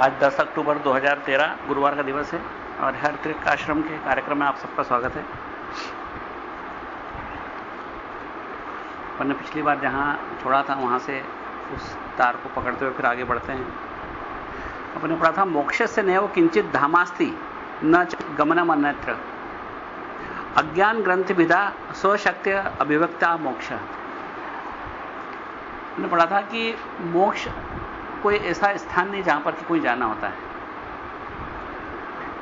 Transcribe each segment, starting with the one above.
आज 10 अक्टूबर 2013 गुरुवार का दिवस है और हर त्रिक आश्रम के कार्यक्रम में आप सबका स्वागत है। अपन ने पिछली बार जहाँ छोड़ा था, वहाँ से उस तार को पकड़ते हुए फिर आगे बढ़ते हैं। अपने पढ़ा था मोक्ष से नैव किंचित धामास्ति, न गमनम अन्यत्र। अज्ञान ग्रंथ विधा स्वशक्ति अभिव्यक्ता मोक्ष। ने पढ़ा था कि मोक्ष कोई ऐसा स्थान नहीं जहाँ पर कि कोई जाना होता है।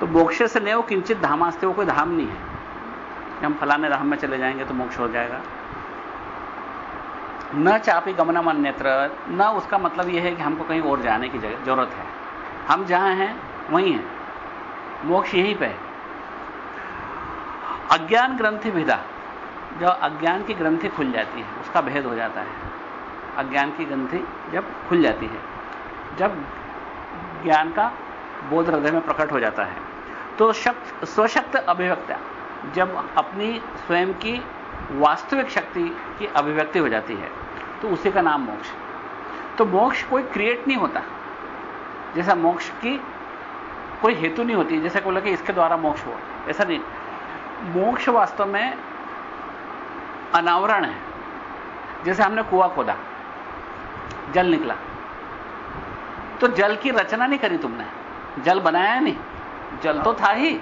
तो मोक्ष से नहीं वो किंचित धामास्ते वो कोई धाम नहीं है। कि हम फलाने धाम में चले जाएँगे तो मोक्ष हो जाएगा। न चापी गमनम अन्यत्र, न उसका मतलब यह है कि हमको कहीं और जाने की ज़रूरत है। हम जहाँ हैं, वहीं हैं। मोक्ष यहीं पे है। अज्ञान ग्रंथि विधा। जो अज्ञान की ग्रंथि खुल जाती है, उसका भेद हो जाता है। अज्ञान की ग्रंथि जब खुल जाती है जब ज्ञान का बोध हृदय में प्रकट हो जाता है तो शक्त, स्वशक्त अभिव्यक्ता जब अपनी स्वयं की वास्तविक शक्ति की अभिव्यक्ति हो जाती है तो उसी का नाम मोक्ष तो मोक्ष कोई क्रिएट नहीं होता। जैसा मोक्ष की कोई हेतु नहीं होती, जैसे को लगे इसके द्वारा मोक्ष हो ऐसा नहीं। मोक्ष वास्तव में अनावरण है। जैसे हमने कुआ खोदा, जल निकला। तो जल की रचना नहीं करी तुमने। जल बनाया नहीं। जल तो था ही।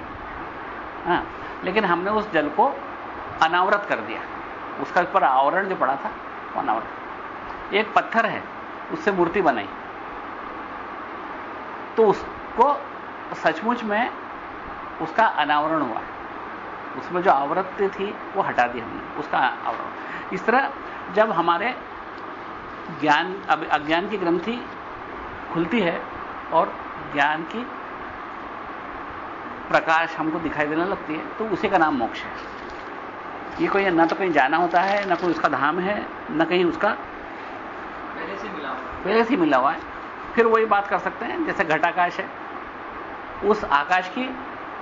हाँ, लेकिन हमने उस जल को अनावरत कर दिया। उसका ऊपर आवरण जो पड़ा था वो अनावरत एक पत्थर है उससे मूर्ति बनाई। तो उसको सचमुच में उसका अनावरण हुआ। उसमें जो आवृत्ति थी वो हटा दी हमने। उसका आवरण। इस तरह जब हमारे ज्ञान अज्ञान की ग्रंथि खुलती है और ज्ञान की प्रकाश हमको दिखाई देने लगती है तो उसी का नाम मोक्ष है। ये कोई ना तो कहीं जाना होता है ना कोई उसका धाम है ना कहीं उसका पहले से मिला हुआ पहले से मिला हुआ है। फिर वही बात कर सकते हैं जैसे घटाकाश है उस आकाश की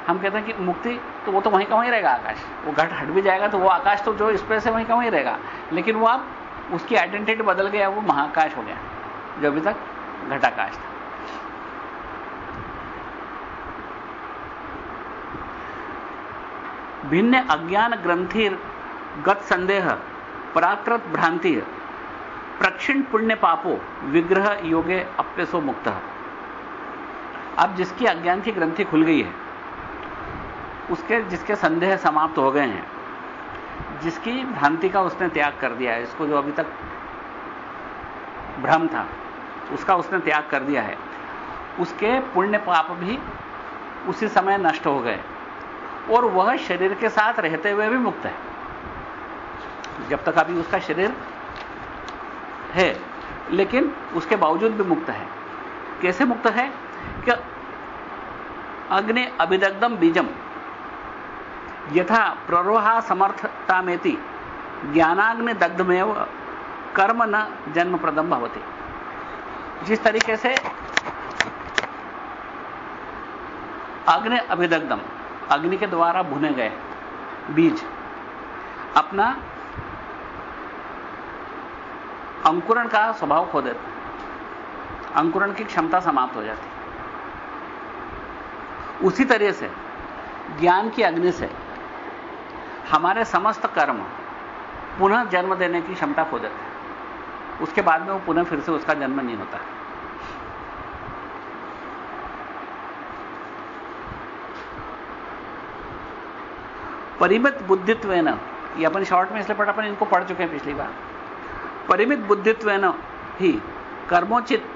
हम कहते हैं कि मुक्ति तो वो तो वहीं का वहीं रहेगा आकाश। वो घट हट भी जाएगा तो वो आकाश तो जो स्पेस है वहीं का वहीं रहेगा। लेकिन वो अब उसकी आइडेंटिटी बदल गया वो महाकाश हो गया जो अभी तक घटाकाश था। भिन्न अज्ञान ग्रंथि गत संदेह पराकृत भ्रांति प्रक्षिण पुण्य पापो, विग्रह योगे अप्यसो मुक्त। अब जिसकी अज्ञान की ग्रंथि खुल गई है, उसके, जिसके संदेह समाप्त हो गए हैं, जिसकी भ्रांति का उसने त्याग कर दिया है, इसको जो अभी तक भ्रम था उसका उसने त्याग कर दिया है। उसके पुण्य पाप भी उसी समय नष्ट हो गए। और वह शरीर के साथ रहते हुए भी मुक्त है। जब तक अभी उसका शरीर है, लेकिन उसके बावजूद भी मुक्त है। कैसे मुक्त है? कि अग्नि अभिदग्धम बीजम, यथा प्ररोहा समर्थतामेति, ज्ञानाग्नि दग्धमेव कर्म न जन्म प्रदम भवती जिस तरीके से अग्नि, अभिदग्धम, अग्नि के द्वारा भुने गए बीज, अपना अंकुरण का स्वभाव खो देते अंकुरण की क्षमता समाप्त हो जाती उसी तरह से ज्ञान की अग्नि से हमारे समस्त कर्म पुनः जन्म देने की क्षमता खो देते हैं। उसके बाद में वो पुनः फिर से उसका जन्म नहीं होता। परिमित बुद्धित्व न ये अपन शॉर्ट में इसलिए पढ़ा अपन इनको पढ़ चुके हैं पिछली बार। परिमित बुद्धित्व न ही कर्मोचित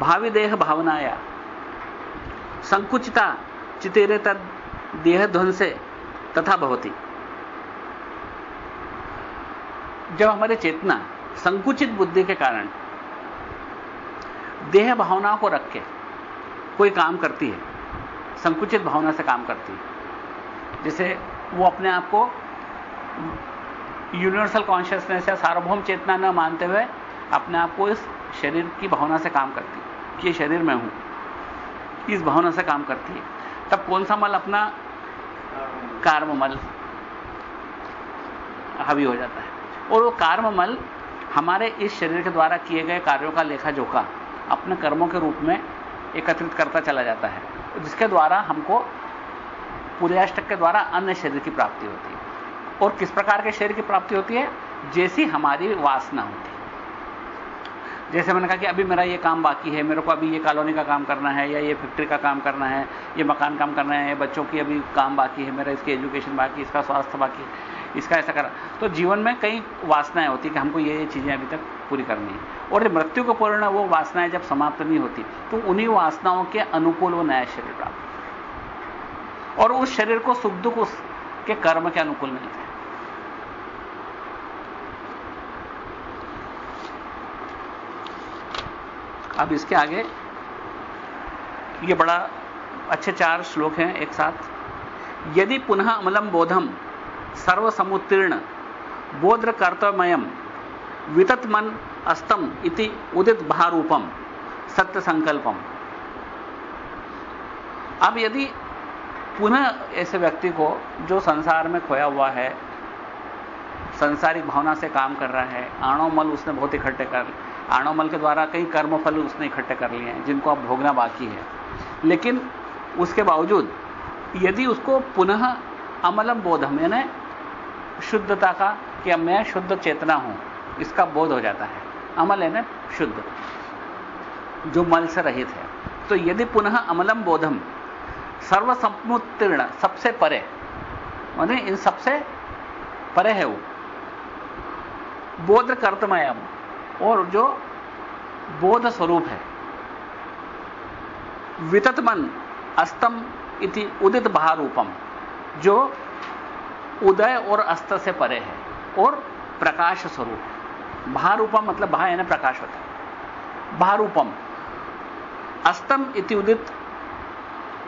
भावी देह भावनाया, संकुचिता चितेरे तद देह ध्वंसे तथा भवती। जब हमारे चेतना संकुचित बुद्धि के कारण। देह भावनाओं को रख के कोई काम करती है संकुचित भावना से काम करती है। जैसे वो अपने आप को यूनिवर्सल कॉन्शियसनेस या सार्वभौम चेतना न मानते हुए अपने आप को इस शरीर की भावना से काम करती है कि ये शरीर में हूँ इस भावना से काम करती है। तब कौन सा मल अपना कार्म मल हावी हो जाता है। और वो कार्ममल हमारे इस शरीर के द्वारा किए गए कार्यों का लेखा जोखा अपने कर्मों के रूप में एकत्रित करता चला जाता है, जिसके द्वारा हमको पूर्याष्टक के द्वारा अन्य शरीर की प्राप्ति होती है। और किस प्रकार के शरीर की प्राप्ति होती है? जैसी हमारी वासना होती है। जैसे मैंने कहा कि अभी मेरा ये काम बाकी है, मेरे को अभी ये कॉलोनी का काम करना है या ये फैक्ट्री का काम करना है, ये मकान काम करना है बच्चों की अभी काम बाकी है, मेरा इसकी एजुकेशन बाकी इसका स्वास्थ्य बाकी इसका ऐसा करा। तो जीवन में कई वासनाएँ होती कि हमको ये ये चीज़ें अभी तक पूरी करनी है। और मृत्यु को पूर्ण वो वासनाएँ जब समाप्त नहीं होती तो उन्हीं वासनाओं के अनुकूल वो नया शरीर प्राप्त और उस शरीर को सुख दुख उसके कर्म के अनुकूल मिलता है। अब इसके आगे, ये बड़ा अच्छे चार श्लोक हैं एक साथ। यदि पुनः अमलम बोधम सर्वसमुत्तीर्ण बोध्र कर्तव्यमयम वितत मन अस्तम इति उदित भारूपम सत्य संकल्पम अब यदि पुनः ऐसे व्यक्ति को, जो संसार में खोया हुआ है, संसारिक भावना से काम कर रहा है आणोमल उसने बहुत इकट्ठे कर आणोमल के द्वारा कई कर्मफल उसने इकट्ठे कर लिए हैं, जिनको अब भोगना बाकी है। लेकिन उसके बावजूद, यदि उसको पुनः अमलम बोधम, यानी शुद्धता का कि मैं शुद्ध चेतना हूँ, इसका बोध हो जाता है। अमल है ना? शुद्ध। जो मल से रहित है। तो यदि पुनः अमलम बोधम सर्वसमुत्तीर्ण सबसे परे, माने इन सबसे परे है वो। बोध कर्तमय और जो बोध स्वरूप है। वितत मन अस्तम इति उदित भारूपम, जो उदय और अस्त से परे है और प्रकाश स्वरूप। भारूपम मतलब भा यानी प्रकाश होता है। भारूपम। अस्तम इति उदित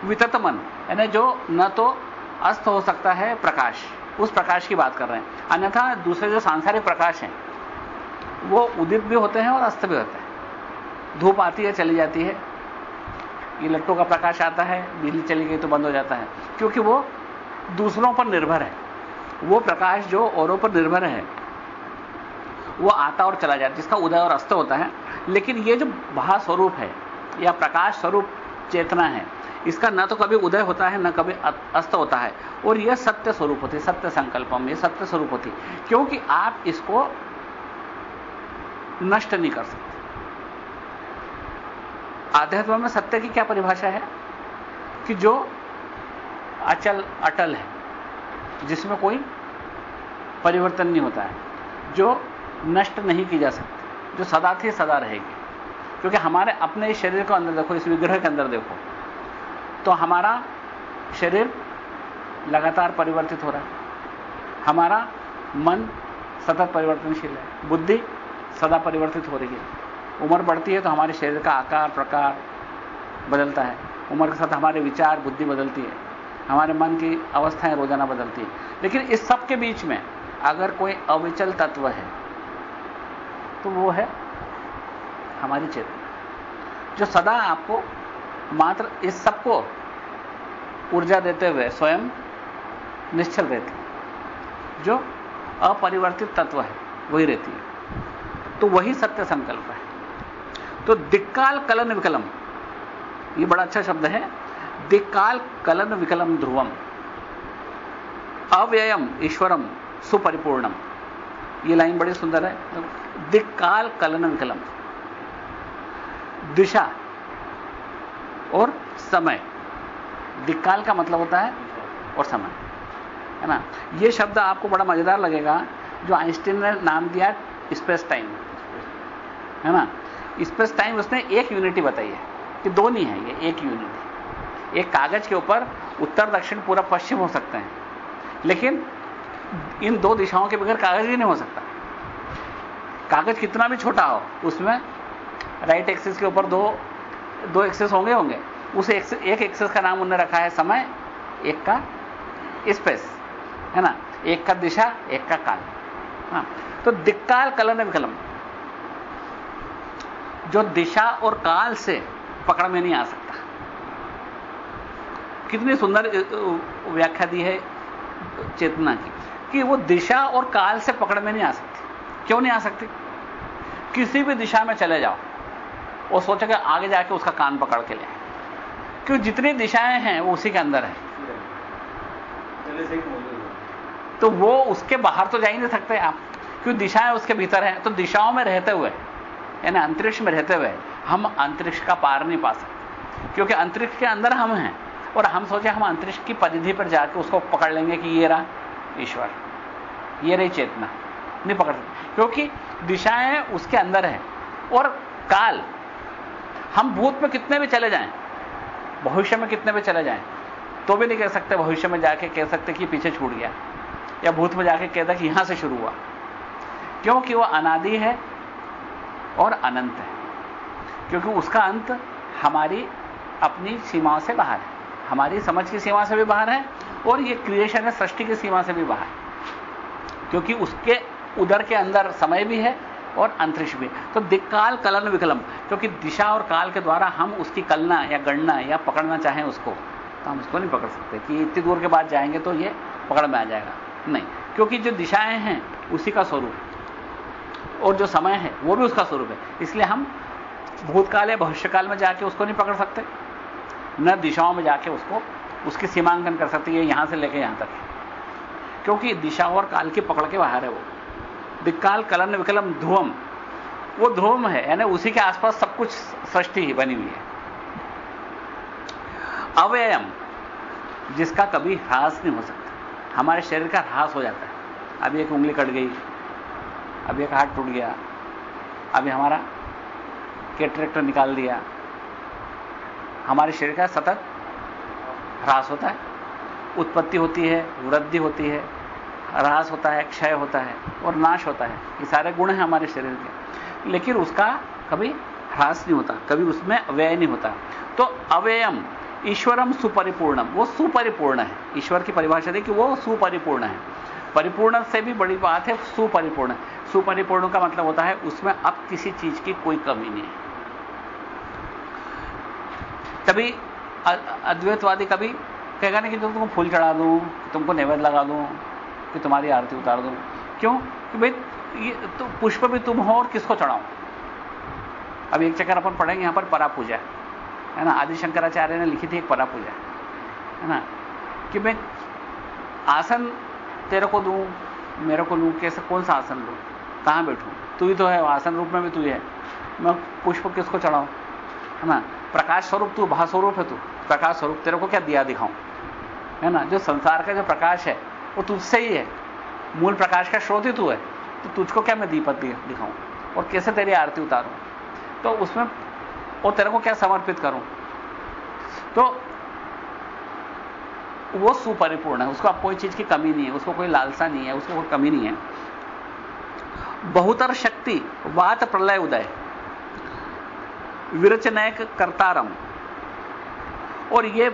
वितत मन यानी जो न तो अस्त हो सकता है, प्रकाश। उस प्रकाश की बात कर रहे हैं। अन्यथा दूसरे जो सांसारिक प्रकाश हैं, वो उदित भी होते हैं और अस्त भी होते हैं। धूप आती है, चली जाती है। ये लट्टों का प्रकाश आता है, बिजली चली गई तो बंद हो जाता है। क्योंकि वो दूसरों पर निर्भर है। वो प्रकाश जो औरों पर निर्भर है, वो आता और चला जाता है, जिसका उदय और अस्त होता है। लेकिन ये जो भा स्वरूप है, या प्रकाश स्वरूप चेतना है, इसका न तो कभी उदय होता है, न कभी अस्त होता है। और यह सत्य स्वरूप होती सत्य संकल्पम ये सत्य स्वरूप होती क्योंकि आप इसको नष्ट नहीं कर सकते। आध्यात्म में सत्य की क्या परिभाषा है? कि जो अचल, अटल है जिसमें कोई परिवर्तन नहीं होता है, जो नष्ट नहीं की जा सकती, जो सदा थी सदा रहेगी। क्योंकि हमारे अपने शरीर को अंदर देखो इस विग्रह के अंदर देखो तो हमारा शरीर लगातार परिवर्तित हो रहा है। हमारा मन सतत परिवर्तनशील है, बुद्धि सदा परिवर्तित हो रही है। उम्र बढ़ती है तो हमारे शरीर का आकार, प्रकार बदलता है। उम्र के साथ हमारे विचार, बुद्धि बदलती है। हमारे मन की अवस्थाएँ रोज़ाना बदलती है। लेकिन इस सब के बीच में अगर कोई अविचल तत्व है तो वो है हमारी चेतना, जो सदा आपको मात्र इस सबको ऊर्जा देते हुए स्वयं निश्चल रहती है। जो अपरिवर्तित तत्व है, वही रहती है। तो वही सत्य संकल्प है। तो दिक्काल कलन विकलम, ये बड़ा अच्छा शब्द है। दिक्काल कलन विकलम ध्रुवम। अव्ययम, ईश्वरम, सुपरिपूर्णम। ये लाइन बड़ी सुंदर है। दिक्काल कलन विकलम। दिशा और समय। दिक्काल का मतलब होता है और समय। है ना? ये शब्द आपको बड़ा मज़ेदार लगेगा, जो आइंस्टीन ने नाम दिया स्पेस टाइम। है ना? स्पेस टाइम उसने एक यूनिटी बताई है कि दो नहीं है, ये एक यूनिटी एक कागज़ के ऊपर उत्तर, दक्षिण पूरा पश्चिम हो सकते हैं। लेकिन इन दो दिशाओं के बगैर कागज़ ही नहीं हो सकता। कागज़ कितना भी छोटा हो, उसमें राइट एक्सिस के ऊपर दो दो एक्सेस होंगे होंगे। उस एक एक्सेस का नाम उन्होंने रखा है समय, एक का स्पेस है ना? एक का दिशा, एक का काल तो दिक्काल कलन विकलम। जो दिशा और काल से पकड़ में नहीं आ सकता। कितनी सुंदर व्याख्या दी है चेतना की, कि वो दिशा और काल से पकड़ में नहीं आ सकती। क्यों नहीं आ सकती? किसी भी दिशा में चले जाओ और सोचो कि आगे जाके उसका कान पकड़ के ले क्यों? जितनी दिशाएँ हैं, वो उसी के अंदर है। तो वो उसके बाहर तो जा ही नहीं सकते आप। क्यों? दिशाएँ उसके भीतर हैं तो दिशाओं में रहते हुए, यानी अंतरिक्ष में रहते हुए, हम अंतरिक्ष का पार नहीं पा सकते। क्योंकि अंतरिक्ष के अंदर हम हैं। और हम सोचे हम अंतरिक्ष की परिधि पर जाकर उसको पकड़ लेंगे कि ये रहा ईश्वर। ये रही चेतना। नहीं पकड़ सकते। क्योंकि दिशाएँ उसके अंदर है और काल, हम भूत में कितने भी चले जाएँ, भविष्य में कितने भी चले जाएँ तो भी नहीं कह सकते भविष्य में जाके कह सकते कि पीछे छूट गया, या भूत में जाके कहता कि यहाँ से शुरू हुआ। क्योंकि वो अनादि है और अनंत है। क्योंकि उसका अंत हमारी अपनी सीमाओं से बाहर है। हमारी समझ की सीमा से भी बाहर है और ये क्रिएशन है, सृष्टि की सीमा से भी बाहर। क्योंकि उसके उधर के अंदर समय भी है और अंतरिक्ष भी। तो दिक्काल कलन, विकलम, क्योंकि दिशा और काल के द्वारा हम उसकी कलना या गणना या पकड़ना चाहें उसको तो हम उसको नहीं पकड़ सकते कि इतनी दूर के बाद जाएँगे तो ये पकड़ में आ जाएगा। नहीं, क्योंकि जो दिशाएँ हैं, उसी का स्वरूप। और जो समय है, वो भी उसका स्वरूप है। इसलिए हम भूतकाल या भविष्यकाल में जाके उसको नहीं पकड़ सकते। न दिशाओं में जाके उसको, उसकी सीमांकन कर सकती है, यहाँ से लेके यहाँ तक। क्योंकि दिशा और काल की पकड़ के बाहर है वो। दिक्काल कलन विकलम, ध्रुवम। वो ध्रुवम है, यानी उसी के आसपास सब कुछ सृष्टि ही बनी हुई है। अवयम जिसका कभी ह्रास नहीं हो सकता। हमारे शरीर का ह्रास हो जाता है। अभी एक उंगली कट गई, अभी एक हाथ टूट गया, अभी हमारा कैटरेक्टर निकाल दिया हमारे शरीर का सतत ह्रास होता है, उत्पत्ति होती है, वृद्धि होती है, ह्रास होता है, क्षय होता है और नाश होता है। ये सारे गुण हैं हमारे शरीर के। लेकिन उसका कभी ह्रास नहीं होता, कभी उसमें अव्यय नहीं होता। तो अव्ययम, ईश्वरम सुपरिपूर्णम, वो सुपरिपूर्ण है। ईश्वर की परिभाषा देखिए वो सुपरिपूर्ण है। परिपूर्ण से भी बड़ी बात है, सुपरिपूर्ण। सुपरिपूर्ण का मतलब होता है, उसमें अब किसी चीज़ की कोई कमी नहीं है। तभी अद्वैतवादी कभी कहेगा नहीं कि तो तुमको फूल चढ़ा दूँ तुमको नैवेद्य लगा दूँ, कि तुम्हारी आरती उतार दूँ। क्यों? कि भाई, ये तो पुष्प भी तुम हो और किसको चढ़ाओ अब एक चक्कर अपन पढ़ेंगे, यहाँ पर परा पूजा है ना? आदि शंकराचार्य ने लिखी थी एक परा पूजा है ना? कि मैं आसन तेरे को दूँ, मेरे को लूँ, कैसे, कौन सा आसन लूँ? कहाँ बैठूं? तू ही तो है, आसन रूप में भी तू है। मैं पुष्प किसको चढ़ाऊं? है ना? प्रकाश स्वरूप तू भास्वरूप है तू। प्रकाश स्वरूप तेरे को क्या दिया दिखाऊँ? है ना? जो संसार का जो प्रकाश है, वो तुझसे ही है। मूल प्रकाश का स्रोत ही तू है। तो तुझको क्या मैं दीपक दिखाऊँ? और कैसे तेरी आरती उतारूं? तो उसमें और तेरे को क्या समर्पित करूँ? तो वो सुपरिपूर्ण है। उसको अब कोई चीज़ की कमी नहीं है। उसको कोई लालसा नहीं है। उसको कोई कमी नहीं है। बहुतर शक्ति, वात प्रलय उदय। विरचनयक कर्तारम और ये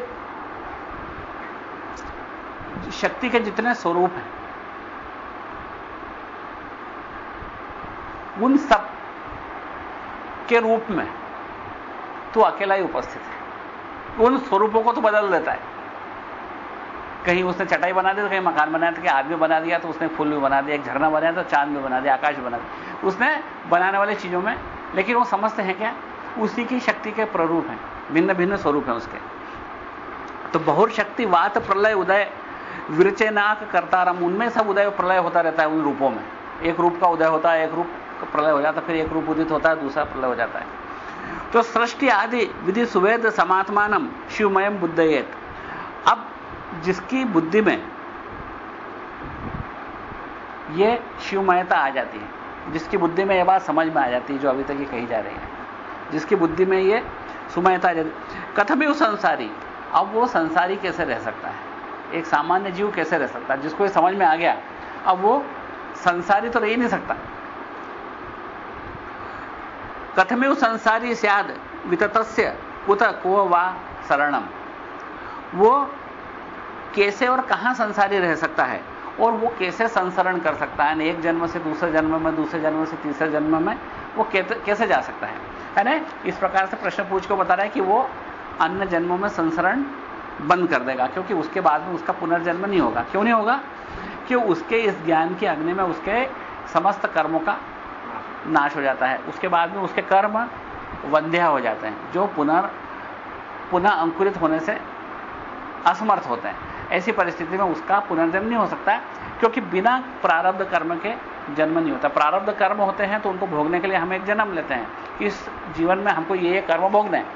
शक्ति के जितने स्वरूप हैं, उन सब के रूप में तो अकेला ही उपस्थित है। उन स्वरूपों को तो बदल देता है। कहीं उसने चटाई बना दी तो कहीं मकान बनाया तो कहीं आदमी बना दिया तो उसने फूल भी बना दिया, एक झरना बनाया तो चाँद भी बना दिया, आकाश भी बना दिया। उसने बनाने वाली चीज़ों में, लेकिन वो समझते हैं क्या? उसी की शक्ति के प्ररूप हैं। भिन्न भिन्न स्वरूप हैं उसके। तो बहुत शक्ति, वात, प्रलय, उदय, विरचनाक, करतारम, उनमें सब उदय, प्रलय होता रहता है उन रूपों में। एक रूप का उदय होता है, एक रूप का प्रलय हो जाता है, फिर एक रूप उदित होता है, दूसरा प्रलय हो जाता है। तो सृष्टि आदि विधि सुवेद समात्मानम शिवमयम बुद्धयेत। अब जिसकी बुद्धि में यह शिवमयता आ जाती है, जिसकी बुद्धि में यह बात समझ में आ जाती है, जो अभी तक ये कही जा रही है। जिसकी बुद्धि में ये सुमयता कथम ही संसारी। अब वो संसारी कैसे रह सकता है? एक सामान्य जीव कैसे रह सकता है? जिसको ये समझ में आ गया, अब वो संसारी तो रह ही नहीं सकता। कथमेव संसारी सियाद विततस्य उत को वा शरणम वो कैसे और कहाँ संसारी रह सकता है? और वो कैसे संसरण कर सकता है? एक जन्म से दूसरे जन्म में, दूसरे जन्म से तीसरे जन्म में वो कैसे जा सकता है? है ना? इस प्रकार से प्रश्न पूछ को बता रहा है कि वो अन्य जन्मों में संसरण बंद कर देगा, क्योंकि उसके बाद में उसका पुनर्जन्म नहीं होगा। क्यों नहीं होगा? कि उसके इस ज्ञान की अग्नि में उसके समस्त कर्मों का नाश हो जाता है। उसके बाद में उसके कर्म वंध्या हो जाते हैं, जो पुनर्, पुनः अंकुरित होने से असमर्थ होते हैं। ऐसी परिस्थिति में उसका पुनर्जन्म नहीं हो सकता, क्योंकि बिना प्रारब्ध कर्म के जन्म नहीं होता। प्रारब्ध कर्म होते हैं तो उनको भोगने के लिए हम एक जन्म लेते हैं। इस जीवन में हमको ये ये कर्म भोगने हैं।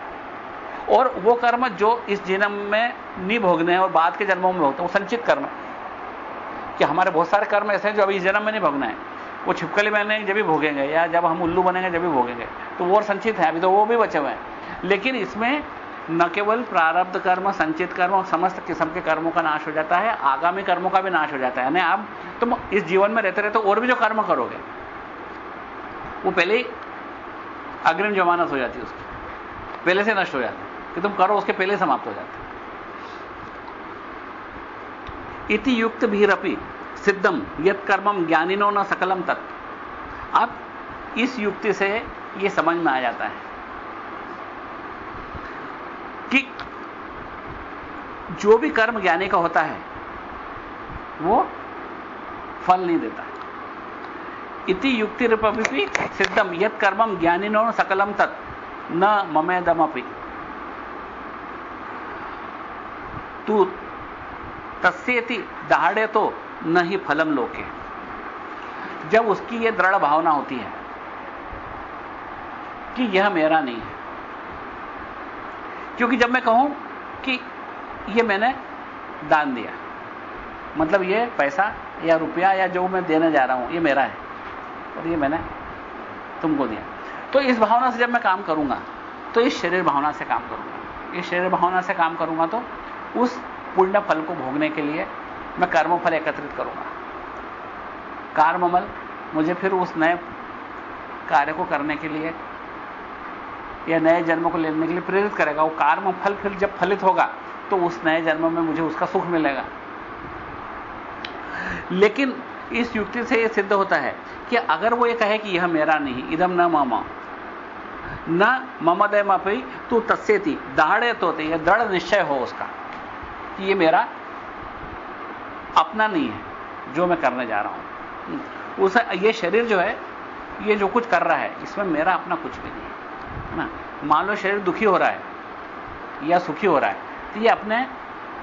और वो कर्म जो इस जन्म में नहीं भोगने हैं और बाद के जन्मों में भोगते हैं, वो संचित कर्म। कि हमारे बहुत सारे कर्म ऐसे हैं जो अभी इस जन्म में नहीं भोगना है। वो छिपकली बनेंगे जब भी भोगेंगे या जब हम उल्लू बनेंगे, जब भी भोगेंगे तो वो संचित है। अभी तो वो भी बचे हुए हैं। लेकिन इसमें न केवल प्रारब्ध कर्म, संचित कर्म और समस्त किस्म के कर्मों का नाश हो जाता है, आगामी कर्मों का भी नाश हो जाता है। यानी आप तुम इस जीवन में रहते रहते और भी जो कर्म करोगे, वो पहले ही अग्रिम जमानत हो जाती है उसकी। पहले से नष्ट हो जाता है, कि तुम करो, उसके पहले समाप्त हो जाते इति युक्त भीरपि सिद्धम, यत कर्मम ज्ञानिनो न सकलम तत्। अब इस युक्ति से यह समझ में आ जाता है कि जो भी कर्म ज्ञानी का होता है, वो फल नहीं देता। इति युक्ति रूपी सिद्धम यद कर्मम ज्ञानिनो सकलम तत्, न ममेदमपि। तू तस्ती दहाड़े तो न ही फलम लोके। जब उसकी यह दृढ़ भावना होती है, कि यह मेरा नहीं है। क्योंकि जब मैं कहूँ यह मैंने दान दिया। मतलब ये पैसा या रुपया या जो मैं देने जा रहा हूँ, ये मेरा है। और ये मैंने तुमको दिया। तो इस भावना से जब मैं काम करूँगा तो इस शरीर भावना से काम करूँगा। इस शरीर भावना से काम करूँगा तो उस पुण्य फल को भोगने के लिए मैं कर्म फल एकत्रित करूँगा। कार्ममल मुझे फिर उस नए कार्य को करने के लिए या नए जन्म को लेने के लिए प्रेरित करेगा। वो कार्म फल फिर जब फलित होगा तो उस नए जन्म में मुझे उसका सुख मिलेगा। लेकिन इस युक्ति से यह सिद्ध होता है कि अगर वो ये कहे कि यह मेरा नहीं इदम न मामा। न ममदय मापी तू तस्सेती दहाड़े तो यह दृढ़ निश्चय हो उसका कि ये मेरा अपना नहीं है, जो मैं करने जा रहा हूँ। उस, ये शरीर जो है, ये जो कुछ कर रहा है, इसमें मेरा अपना कुछ भी नहीं है ना? मान लो शरीर दुखी हो रहा है, या सुखी हो रहा है तो ये अपने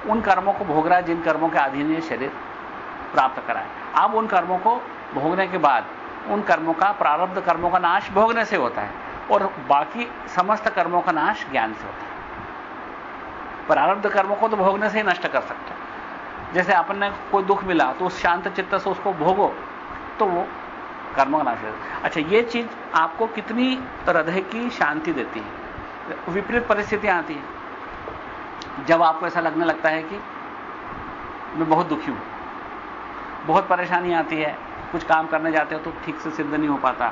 उन कर्मों को भोग रहा है, जिन कर्मों के अधीन ये शरीर प्राप्त करा है। अब उन कर्मों को भोगने के बाद, उन कर्मों का प्रारब्ध कर्मों का नाश भोगने से होता है और बाकी समस्त कर्मों का नाश ज्ञान से होता है। प्रारब्ध कर्मों को तो भोगने से ही नष्ट कर सकते हैं। जैसे अपन ने कोई दुख मिला तो उस शांत चित्त से उसको भोगो तो वो कर्म का नाश होता अच्छा ये चीज़ आपको कितनी हृदय की शांति देती है? विपरीत परिस्थितियाँ आती हैं। जब आपको ऐसा लगने लगता है कि मैं बहुत दुखी हूँ, बहुत परेशानी आती है, कुछ काम करने जाते हो तो ठीक से सिद्ध नहीं हो पाता।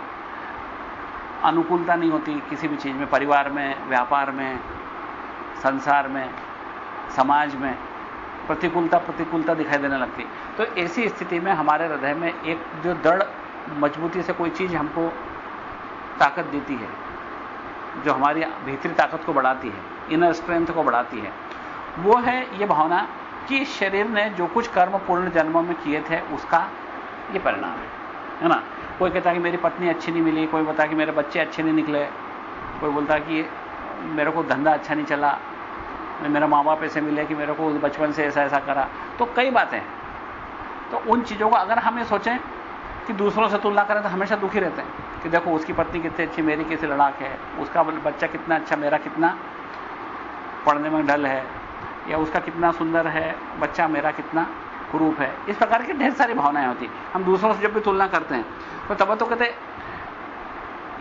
अनुकूलता नहीं होती किसी भी चीज़ में, परिवार में, व्यापार में, संसार में, समाज में। प्रतिकूलता प्रतिकूलता दिखाई देने लगती। तो ऐसी स्थिति में हमारे हृदय में एक जो दृढ़, मजबूती से कोई चीज़ हमको ताकत देती है, जो हमारी भीतरी ताकत को बढ़ाती है इनर स्ट्रेंथ को बढ़ाती है वो है ये भावना कि शरीर ने जो कुछ कर्म पूर्ण जन्मों में किए थे, उसका ये परिणाम है। है ना? कोई कहता कि मेरी पत्नी अच्छी नहीं मिली, कोई बता कि मेरे बच्चे अच्छे नहीं निकले, कोई बोलता कि मेरे को धंधा अच्छा नहीं चला मेरा माँ बाप ऐसे मिले कि मेरे को बचपन से ऐसा ऐसा करा। तो कई बातें हैं। तो उन चीज़ों को अगर हम ये सोचें कि दूसरों से तुलना करें तो हमेशा दुखी रहते हैं कि देखो, उसकी पत्नी कितनी अच्छी, मेरी कैसी लड़ाक है, उसका बच्चा कितना अच्छा मेरा कितना पढ़ने में ढल है या उसका कितना सुंदर है, बच्चा मेरा कितना कुरूप है। इस प्रकार की ढेर सारी भावनाएँ होती हम दूसरों से जब भी तुलना करते हैं तो तब तो कहते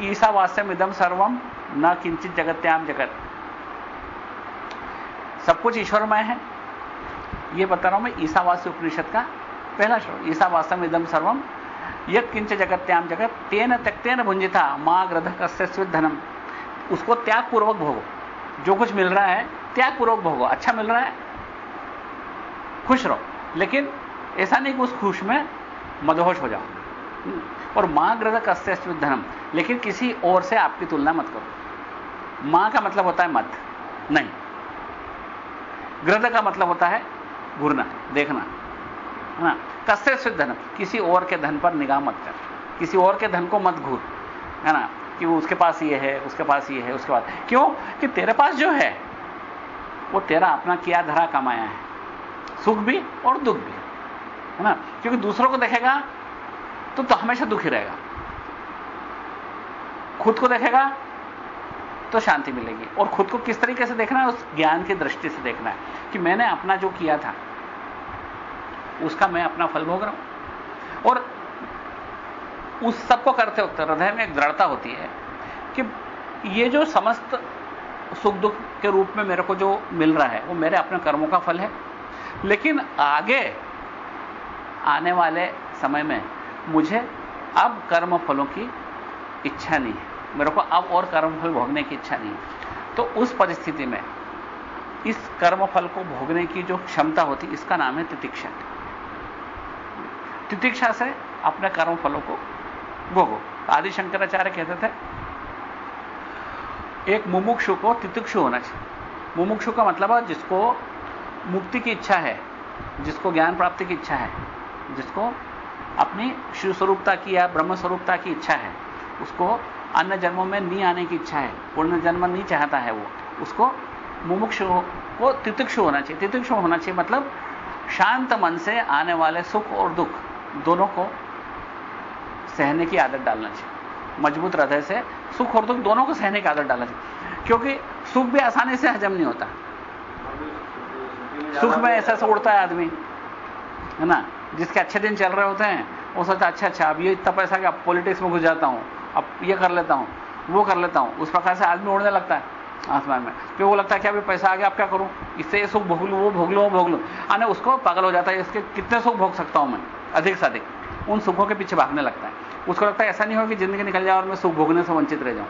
ईसा वास्यम इदम सर्वम न किंचित जगत्याम जगत। सब कुछ ईश्वरमय है। ये बता रहा हूँ मैं ईसावास्य उपनिषद का पहला श्लोक ईसावासम इदम सर्वम यद किंच जगत्याम जगत, तेन त्यक्तेन भुंजिता माँ ग्रध कस्य धनम उसको त्याग पूर्वक भोगो। जो कुछ मिल रहा है त्याग पूर्वक भोगो। अच्छा मिल रहा है। खुश रहो। लेकिन ऐसा नहीं कि उस खुश में मदहोश हो जाओ। और माँ ग्रध कस्य धनम लेकिन किसी और से आपकी तुलना मत करो। माँ का मतलब होता है मत। नहीं। ग्रद का मतलब होता है घूरना, देखना। है ना? से धन किसी और के धन पर निगाह मत कर। किसी और के धन को मत घूर। है ना? कि उसके पास ये है, उसके पास ये है, उसके पास क्यों? कि तेरे पास जो है वो तेरा अपना किया धरा कमाया है। सुख भी और दुख भी, है ना? क्योंकि दूसरों को देखेगा तो तो हमेशा दुखी रहेगा। खुद को देखेगा तो शांति मिलेगी। और खुद को किस तरीके से देखना है, उस ज्ञान की दृष्टि से देखना है कि मैंने अपना जो किया था, उसका मैं अपना फल भोग रहा हूँ। और उस सबको करते वक्त हृदय में एक दृढ़ता होती है कि ये जो समस्त सुख दुख के रूप में मेरे को जो मिल रहा है, वो मेरे अपने कर्मों का फल है। लेकिन आगे, आने वाले समय में मुझे अब कर्म फलों की इच्छा नहीं है। मेरे को अब और कर्मफल भोगने की इच्छा नहीं है। तो उस परिस्थिति में, इस कर्मफल को भोगने की जो क्षमता होती, इसका नाम है तितिक्षा। तितिक्षा से अपने कर्म फलों को भोगो। आदि शंकराचार्य कहते थे एक मुमुक्षु को तितिक्षु होना चाहिए। मुमुक्षु का मतलब है जिसको मुक्ति की इच्छा है, जिसको ज्ञान प्राप्ति की इच्छा है, जिसको अपनी शिव स्वरूपता की या ब्रह्म स्वरूपता की इच्छा है, उसको अन्य जन्मों में नहीं आने की इच्छा है, पूर्ण जन्म नहीं चाहता है वो, उसको मुमुक्ष को तितिक्षु होना चाहिए। तितिक्षु होना चाहिए मतलब शांत मन से आने वाले सुख और दुख दोनों को सहने की आदत डालना चाहिए। मज़बूत हृदय से सुख और दुख दोनों को सहने की आदत डालना चाहिए क्योंकि सुख भी आसानी से हजम नहीं होता। सुख में ऐसा ऐसा उड़ता है आदमी, है ना? जिसके अच्छे दिन चल रहे होते हैं, वो सोचता अच्छा अच्छा अब ये इतना पैसा कि अब पॉलिटिक्स में घुस जाता हूँ, अब ये कर लेता हूँ, वो कर लेता हूँ। उस प्रकार से आदमी उड़ने लगता है आसमान में। फिर वो लगता है कि अभी पैसा आ गया, अब क्या करूँ? इससे ये सुख भोग लू, वो भोग लू, वो भोग लू। आने उसको पागल हो जाता है, इसके कितने सुख भोग सकता हूँ मैं, अधिक से अधिक। उन सुखों के पीछे भागने लगता है। उसको लगता है ऐसा नहीं होगा कि ज़िंदगी निकल जाए और मैं सुख भोगने से वंचित रह जाऊँ।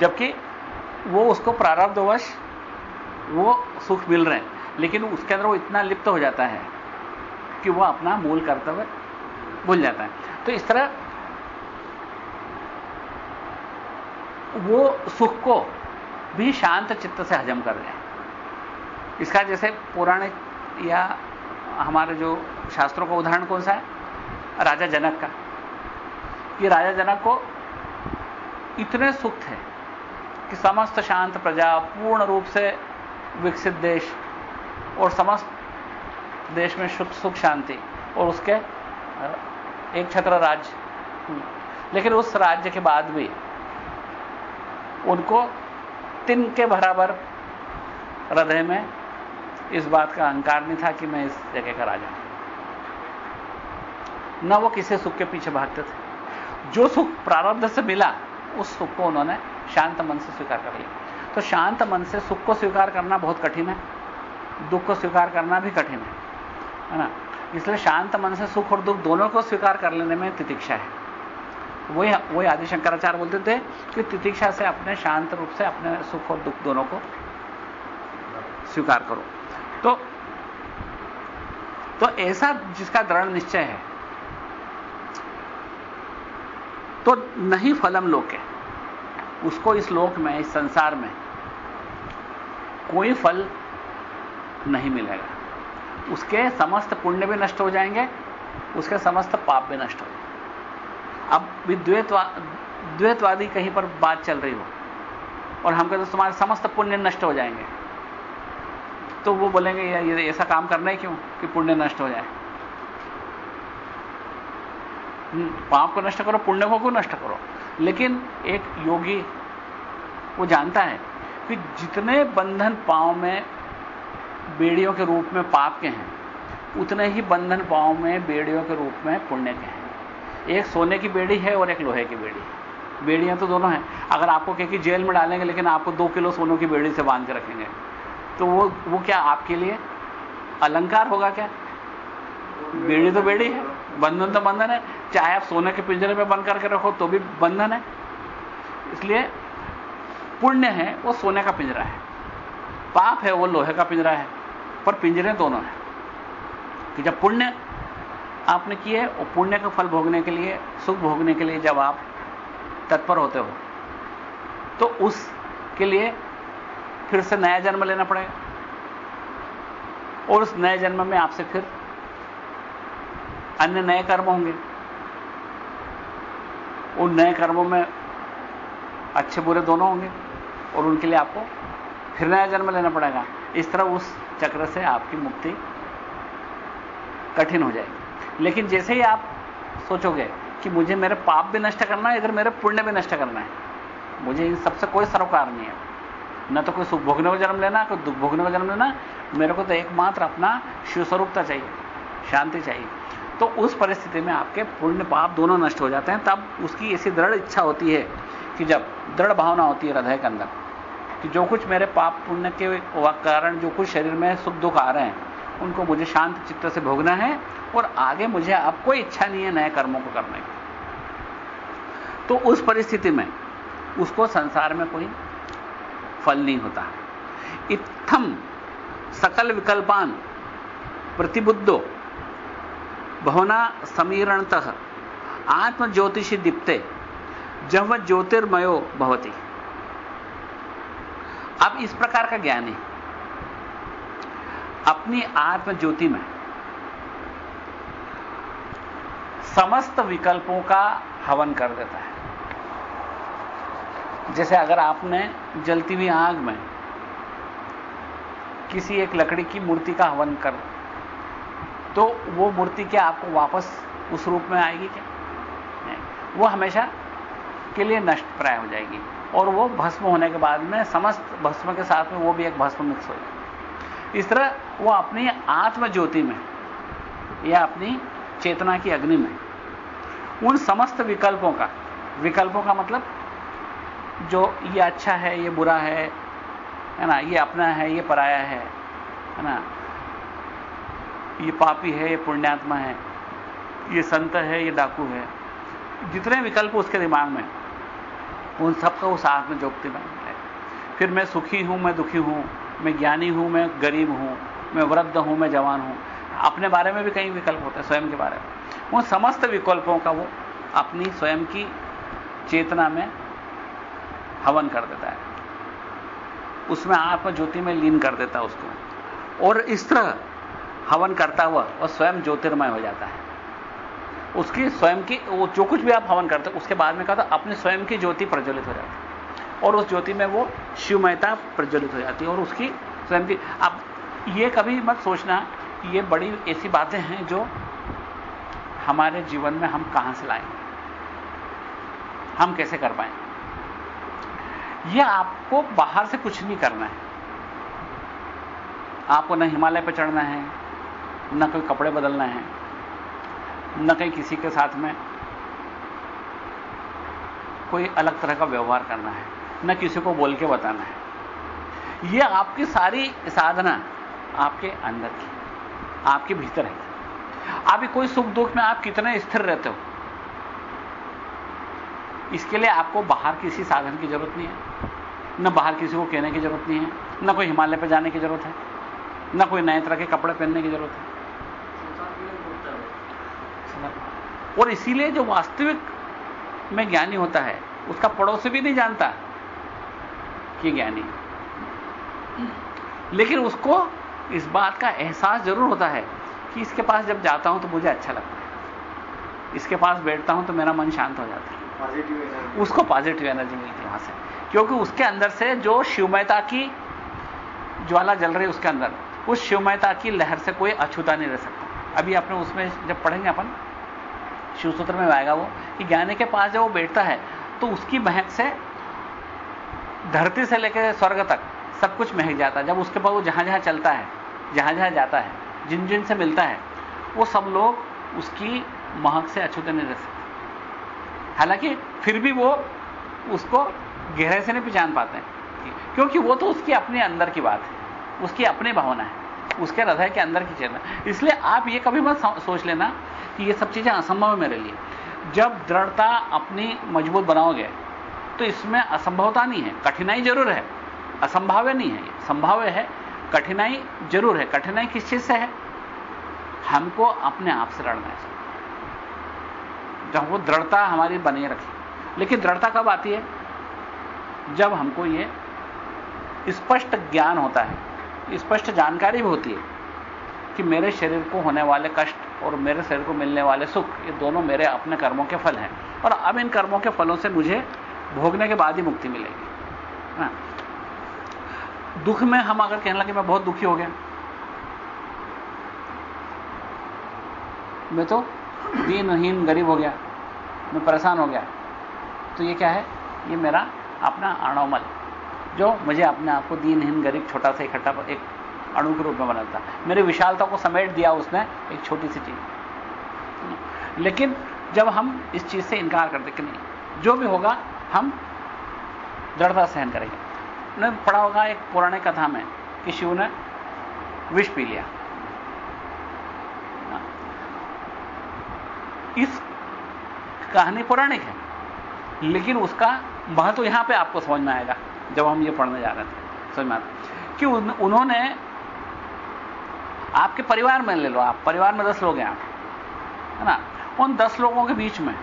जबकि वो उसको प्रारब्धवश वो सुख मिल रहे हैं, लेकिन उसके अंदर वो इतना लिप्त हो जाता है कि वो अपना मूल कर्तव्य भूल जाता है। तो इस तरह वो सुख को भी शांत चित्त से हजम कर रहे हैं। इसका जैसे पौराणिक या हमारे जो शास्त्रों का उदाहरण कौन सा है? राजा जनक का। कि राजा जनक को इतने सुख थे कि समस्त शांत प्रजा, पूर्ण रूप से विकसित देश और समस्त देश में सुख सुख शांति और उसके एक छत्र राज्य लेकिन उस राज्य के बाद भी उनको तिन के बराबर हृदय में इस बात का अहंकार नहीं था कि मैं इस जगह का राजा हूँ। न वो किसी सुख के पीछे भागते थे। जो सुख प्रारब्ध से मिला, उस सुख को उन्होंने शांत मन से स्वीकार कर लिया। तो शांत मन से सुख को स्वीकार करना बहुत कठिन है। दुख को स्वीकार करना भी कठिन है। है ना? इसलिए शांत मन से सुख और दुख दोनों को स्वीकार कर लेने में तितिक्षा है। वही वही आदि शंकराचार्य बोलते थे कि तितिक्षा से अपने शांत रूप से अपने सुख और दुख दोनों को स्वीकार करो। तो तो ऐसा जिसका दृढ़ निश्चय है तो नहीं फलम लोके। उसको इस लोक में इस संसार में कोई फल नहीं मिलेगा। उसके समस्त पुण्य भी नष्ट हो जाएँगे उसके समस्त पाप भी नष्ट हो जाएँगे। अब भी द्वैतवा, द्वैतवादी कहीं पर बात चल रही हो और हम कहते तुम्हारे समस्त पुण्य नष्ट हो जाएँगे। तो वो बोलेंगे ये ऐसा काम करना है क्यों कि पुण्य नष्ट हो जाए? पाप को नष्ट करो, पुण्य को नष्ट करो? लेकिन एक योगी वो जानता है कि जितने बंधन पाँव में बेड़ियों के रूप में पाप के हैं, उतने ही बंधन पाँव में बेड़ियों के रूप में पुण्य के हैं। एक सोने की बेड़ी है और एक लोहे की बेड़ी बेड़ियाँ तो दोनों हैं। अगर आपको कह कि जेल में डालेंगे, लेकिन आपको दो किलो सोनों की बेड़ी से बाँध के रखेंगे। तो वो वो क्या आपके लिए अलंकार होगा क्या? बेड़ी तो बेड़ी है, बंधन तो बंधन है, चाहे आप सोने के पिंजरे में बंद करके रखो तो भी बंधन है। इसलिए पुण्य है, वो सोने का पिंजरा है, पाप है, वो लोहे का पिंजरा है, पर पिंजरे दोनों हैं। कि जब पुण्य आपने किए और पुण्य का फल भोगने के लिए, सुख भोगने के लिए जब आप तत्पर होते हो तो उसके लिए फिर से नया जन्म लेना पड़ेगा। और उस नए जन्म में आपसे फिर अन्य नए कर्म होंगे। उन नए कर्मों में अच्छे बुरे दोनों होंगे और उनके लिए आपको फिर नया जन्म लेना पड़ेगा। इस तरह उस चक्र से आपकी मुक्ति कठिन हो जाएगी। लेकिन जैसे ही आप सोचोगे कि मुझे मेरे पाप भी नष्ट करना है, इधर मेरे पुण्य भी नष्ट करना है, मुझे इन सबसे कोई सरोकार नहीं है। न तो कोई सुख भोगने को जन्म लेना, कोई दुख भोगने को जन्म लेना, मेरे को तो एकमात्र अपना शिव स्वरूपता चाहिए, शांति चाहिए। तो उस परिस्थिति में आपके पुण्य पाप दोनों नष्ट हो जाते हैं, तब उसकी ऐसी दृढ़ इच्छा होती है कि जब दृढ़ भावना होती है हृदय के अंदर, कि जो कुछ मेरे पाप पुण्य के कारण, जो कुछ शरीर में सुख दुख आ रहे हैं, उनको मुझे शांत चित्त से भोगना है और आगे मुझे अब कोई इच्छा नहीं है नए कर्मों को करने की। तो उस परिस्थिति में उसको संसार में कोई फल नहीं होता। इत्थम सकल विकल्पान प्रतिबुद्धो भवना समीरणत। आत्म ज्योतिषी दीप्ते जब वह ज्योतिर्मयो भवती। अब इस प्रकार का ज्ञानी अपनी आत्म ज्योति में समस्त विकल्पों का हवन कर देता है। जैसे अगर आपने जलती हुई आग में किसी एक लकड़ी की मूर्ति का हवन कर तो वो मूर्ति क्या आपको वापस उस रूप में आएगी क्या? वो हमेशा के लिए नष्ट प्राय हो जाएगी। और वो भस्म होने के बाद में समस्त भस्म के साथ में वो भी एक भस्म मिक्स हो जाएगी। इस तरह वो अपनी आत्म ज्योति में या अपनी चेतना की अग्नि में उन समस्त विकल्पों का विकल्पों का मतलब जो ये अच्छा है, ये बुरा है है ना, ये अपना है, ये पराया है है ना ये पापी है, ये पुण्यात्मा है, ये संत है, ये डाकू है। जितने विकल्प उसके दिमाग में, उन सबका उस आग में जोगती मिलेगा फिर मैं सुखी हूँ, मैं दुखी हूँ, मैं ज्ञानी हूँ, मैं गरीब हूँ, मैं वृद्ध हूँ, मैं जवान हूँ। अपने बारे में भी कई विकल्प होते हैं, स्वयं के बारे में। उन समस्त विकल्पों का वो अपनी स्वयं की चेतना में हवन कर देता है। उसमें आत्म ज्योति में लीन कर देता है उसको। और इस तरह हवन करता हुआ वह स्वयं ज्योतिर्मय हो जाता है। उसकी स्वयं की, वो जो कुछ भी आप हवन करते हो, उसके बाद में कहा था, अपने स्वयं की ज्योति प्रज्वलित हो जाती है। और उस ज्योति में वो शिवमयता प्रज्वलित हो जाती है और उसकी स्वयं की, अब ये कभी मत सोचना ये बड़ी ऐसी बातें हैं जो हमारे जीवन में हम कहाँ से लाएँगे? हम कैसे कर पाएँगे? यह आपको बाहर से कुछ नहीं करना है। आपको न हिमालय पर चढ़ना है न कोई कपड़े बदलना है, न कहीं किसी के साथ में कोई अलग तरह का व्यवहार करना है, न किसी को बोल के बताना है। यह आपकी सारी साधना आपके अंदर की, आपके भीतर है। अभी कोई सुख दुख में आप कितने स्थिर रहते हो, इसके लिए आपको बाहर किसी साधन की ज़रूरत नहीं है, न बाहर किसी को कहने की ज़रूरत नहीं है, न कोई हिमालय पर जाने की ज़रूरत है, न कोई नए तरह के कपड़े पहनने की ज़रूरत है। और इसीलिए जो वास्तविक में ज्ञानी होता है उसका पड़ोसी भी नहीं जानता कि ज्ञानी। लेकिन उसको इस बात का एहसास ज़रूर होता है कि इसके पास जब जाता हूँ तो मुझे अच्छा लगता है। इसके पास बैठता हूँ तो मेरा मन शांत हो जाता है। पॉजिटिव उसको पॉजिटिव एनर्जी मिलती है वहाँ से। क्योंकि उसके अंदर से जो शिवमयता की ज्वाला जल रही है उसके अंदर उस शिवमयता की लहर से कोई अछूता नहीं रह सकता। अभी आपने उसमें जब पढ़ेंगे अपन शिवसूत्र में आएगा वो, कि ज्ञानी के पास जब वो बैठता है तो उसकी महक से, धरती से लेकर स्वर्ग तक सब कुछ महक जाता है। जब उसके पास वो जहाँ जहाँ चलता है जहाँ जहाँ जाता है जिन जिन से मिलता है, वो सब लोग उसकी महक से अछूते नहीं रह सकते। हालाँकि फिर भी वो उसको गहरे से नहीं पहचान पाते हैं, क्योंकि वो तो उसकी अपने अंदर की बात है, उसकी अपनी भावना है, उसके हृदय के अंदर की चेतना इसलिए आप ये कभी मत सोच लेना कि ये सब चीज़ें असंभव है मेरे लिए। जब दृढ़ता अपनी मज़बूत बनाओगे तो इसमें असंभवता नहीं है, कठिनाई ज़रूर है। असंभाव्य नहीं है संभाव्य है, कठिनाई ज़रूर है। कठिनाई किस चीज़ से है? हमको अपने आप से लड़ना है जब वो दृढ़ता हमारी बनी रखी। लेकिन दृढ़ता कब आती है? जब हमको ये स्पष्ट ज्ञान होता है, स्पष्ट जानकारी भी होती है कि मेरे शरीर को होने वाले कष्ट और मेरे शरीर को मिलने वाले सुख, ये दोनों मेरे अपने कर्मों के फल हैं। और अब इन कर्मों के फलों से मुझे भोगने के बाद ही मुक्ति मिलेगी। हाँ। दुख में हम अगर कहने लगे, मैं बहुत दुखी हो गया। मैं तो दीनहीन गरीब हो गया। मैं परेशान हो गया। तो ये क्या है? ये मेरा अपना अणोमल, जो मुझे अपने आप को दीनहीन गरीब छोटा सा इकट्ठा एक अणु के रूप में बनाता मेरी विशालता को समेट दिया उसने एक छोटी सी चीज़ लेकिन जब हम इस चीज़ से इनकार करते कि नहीं जो भी होगा हम दृढ़ता सहन करेंगे। ने पढ़ा होगा एक पुराने कथा में कि शिव ने विष पी लिया। इस कहानी पौराणिक है लेकिन उसका महत्व तो यहाँ पे आपको समझ में आएगा जब हम ये पढ़ने जा रहे थे। समझ में आता कि उन, उन्होंने आपके परिवार में ले लो आप। परिवार में दस लोग हैं आप, है ना? उन दस लोगों के बीच में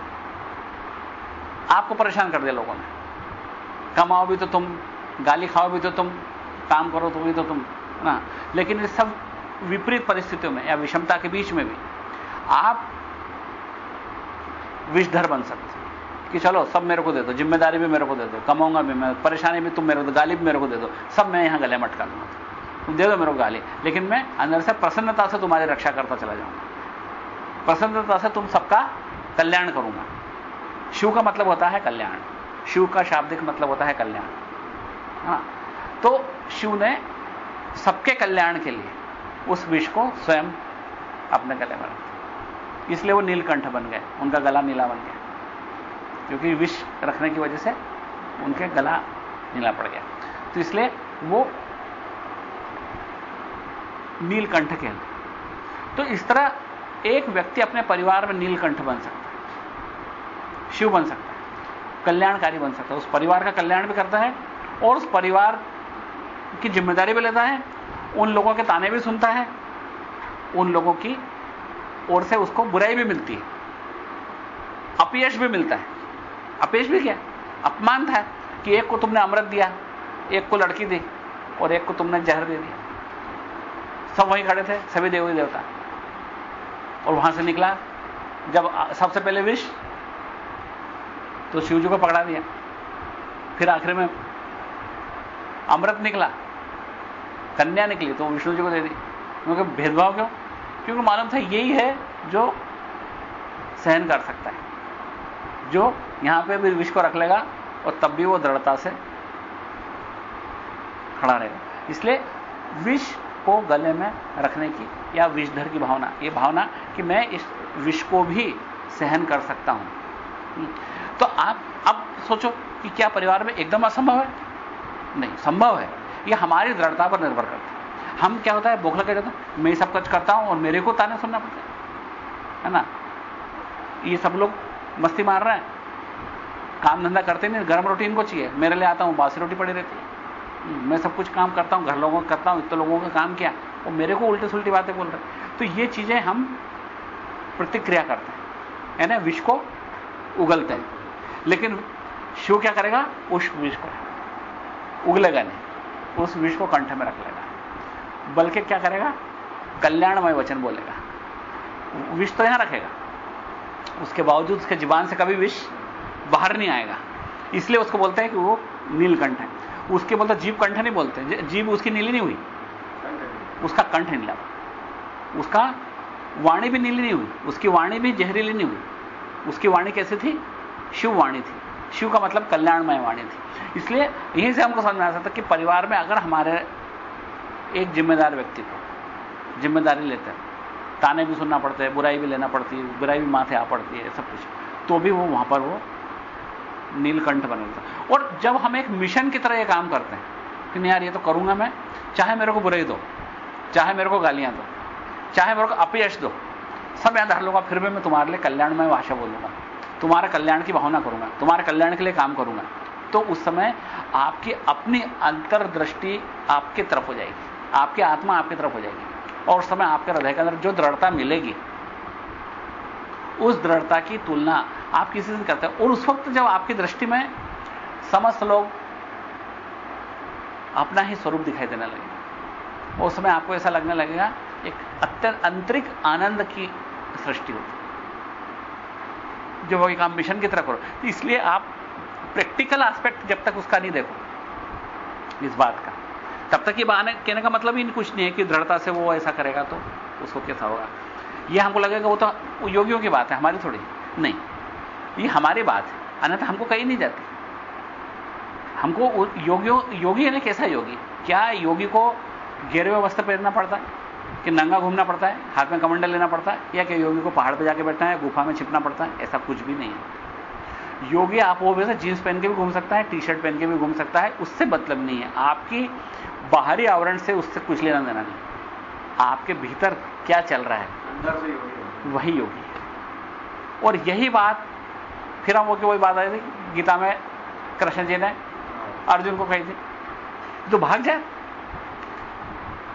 आपको परेशान कर दिया लोगों ने। कमाओ भी तो तुम, गाली खाओ भी तो तुम, काम करो तो भी तो तुम ना? लेकिन इस सब विपरीत परिस्थितियों में या विषमता के बीच में भी आप विषधर बन सकते कि चलो, सब मेरे को दे दो, ज़िम्मेदारी भी मेरे को दे दो, कमाऊँगा भी मैं, परेशानी भी तुम मेरे को दो, गाली भी मेरे को दे दो, सब मैं यहाँ गले मटका दूँगा। दे दो मेरे को गाली। लेकिन मैं अंदर से प्रसन्नता से तुम्हारी रक्षा करता चला जाऊँगा। प्रसन्नता से तुम सबका कल्याण करूँगा। शिव का मतलब होता है कल्याण। शिव का शाब्दिक मतलब होता है कल्याण। हाँ। तो शिव ने सबके कल्याण के लिए उस विष को स्वयं अपने गले में रखा इसलिए वो नीलकंठ बन गए। उनका गला नीला बन गया। क्योंकि विष रखने की वजह से उनके गला नीला पड़ गया। तो इसलिए वो नीलकंठ कहते तो इस तरह एक व्यक्ति अपने परिवार में नीलकंठ बन सकता है, शिव बन सकता है, कल्याणकारी बन सकता है, उस परिवार का कल्याण भी करता है और उस परिवार की ज़िम्मेदारी भी लेता है, उन लोगों के ताने भी सुनता है, उन लोगों की ओर से उसको बुराई भी मिलती है, अपयश भी मिलता है। अपयश भी क्या? अपमान था कि एक को तुमने अमृत दिया, एक को लड़की दी और एक को तुमने जहर दे दिया। सब वहीं खड़े थे, सभी देवी देवता। और वहाँ से निकला, जब सबसे पहले विष तो शिव जी को पकड़ा दिया। फिर आखिर में अमृत निकला, कन्या निकली तो विष्णु जी को दे दी। क्योंकि भेदभाव क्यों? क्योंकि मालूम था यही है जो सहन कर सकता है। जो यहाँ पे भी विष को रख लेगा, और तब भी वो दृढ़ता से खड़ा रहेगा। इसलिए विष को गले में रखने की या विषधर की भावना। ये भावना कि मैं इस विष को भी सहन कर सकता हूँ। तो आप, अब सोचो कि क्या परिवार में एकदम असंभव है? नहीं, संभव है। यह हमारी दृढ़ता पर निर्भर करता है। हम क्या होता है? बोखला कह जाता मैं सब कुछ करता हूँ और मेरे को ताने सुनना पड़ता है। है ना? ये सब लोग मस्ती मार रहे हैं। काम धंधा करते नहीं, गर्म रोटी इनको चाहिए। मेरे लिए आता हूँ, बासी रोटी पड़ी रहती है। मैं सब कुछ काम करता हूँ, घर लोगों का करता हूँ इतने लोगों का काम किया? और मेरे को उल्टी सुलटी बातें बोल रहे तो ये चीज़ें हम प्रतिक्रिया करते हैं, है ना? विष को उगलते हैं। लेकिन शिव क्या करेगा? उस विष को उगलेगा नहीं। उस विष को कंठ में रख लेगा। बल्कि क्या करेगा? कल्याणमय वचन बोलेगा। विष तो यहाँ रखेगा। उसके बावजूद उसके जीवान से कभी विष बाहर नहीं आएगा। इसलिए उसको बोलते हैं कि वो नीलकंठ है। उसके बोलते जीव कंठ नहीं बोलते जीव उसकी नीली नहीं हुई। उसका कंठ नीला उसका वाणी भी नीली नहीं हुई, उसकी वाणी भी जहरीली नहीं हुई। उसकी वाणी कैसी थी? शिव वाणी थी। शिव का मतलब कल्याणमय वाणी थी। इसलिए यहीं से हमको समझ में आ सकता कि परिवार में अगर हमारे एक जिम्मेदार व्यक्ति को ज़िम्मेदारी लेते हैं, ताने भी सुनना पड़ते हैं, बुराई भी लेना पड़ती है, बुराई भी माथे आ पड़ती है, सब कुछ तो भी वो वहाँ पर वो नीलकंठ बन और जब हम एक मिशन की तरह ये काम करते हैं कि नहीं यार, ये तो करूँगा मैं, चाहे मेरे को बुराई दो, चाहे मेरे को गालियाँ दो, चाहे मेरे को अपयश दो, सब याद हर लोग, फिर भी मैं तुम्हारे लिए कल्याणमय भाषा बोलूँगा। तुम्हारे कल्याण की भावना करूँगा, तुम्हारे कल्याण के लिए काम करूँगा। तो उस समय आपकी अपनी अंतर्दृष्टि आपकी तरफ़ हो जाएगी, आपकी आत्मा आपकी तरफ़ हो जाएगी। और उस समय आपके हृदय के अंदर जो दृढ़ता मिलेगी, उस दृढ़ता की तुलना आप किसी से करते हैं। और उस वक्त जब आपकी दृष्टि में समस्त लोग अपना ही स्वरूप दिखाई देने लगेगा उस समय आपको ऐसा लगने लगेगा, एक अत्यंत आंतरिक आनंद की सृष्टि होती जो वो काम मिशन की तरह करो। तो इसलिए आप प्रैक्टिकल एस्पेक्ट जब तक उसका नहीं देखो, इस बात का। तब तक ये बहाने कहने का मतलब ही कुछ नहीं है कि दृढ़ता से वो ऐसा करेगा तो उसको कैसा होगा। ये हमको लगेगा वो तो योगियों की बात है, हमारी थोड़ी। नहीं। ये हमारी बात है। अन्यथा हमको कहीं नहीं जाती। हमको योगियों योगी है ना कैसा योगी? क्या योगी को घेरे हुए वस्त्र पहनना पड़ता है? कि नंगा घूमना पड़ता है? हाथ में कमंडल लेना पड़ता है? या कि योगी को पहाड़ पर जाके बैठना है? गुफा में छिपना पड़ता है? ऐसा कुछ भी नहीं है। योगी आप वो वैसे जींस पहन के भी घूम सकता है टी शर्ट पहन के भी घूम सकता है उससे मतलब नहीं है। आपकी बाहरी आवरण से उससे कुछ लेना देना नहीं। आपके भीतर क्या चल रहा है? अंदर से योगी वही योगी है। और यही बात फिर हम वो की वही बात आई थी गीता में कृष्ण जी ने अर्जुन को कही थी तो भाग जाए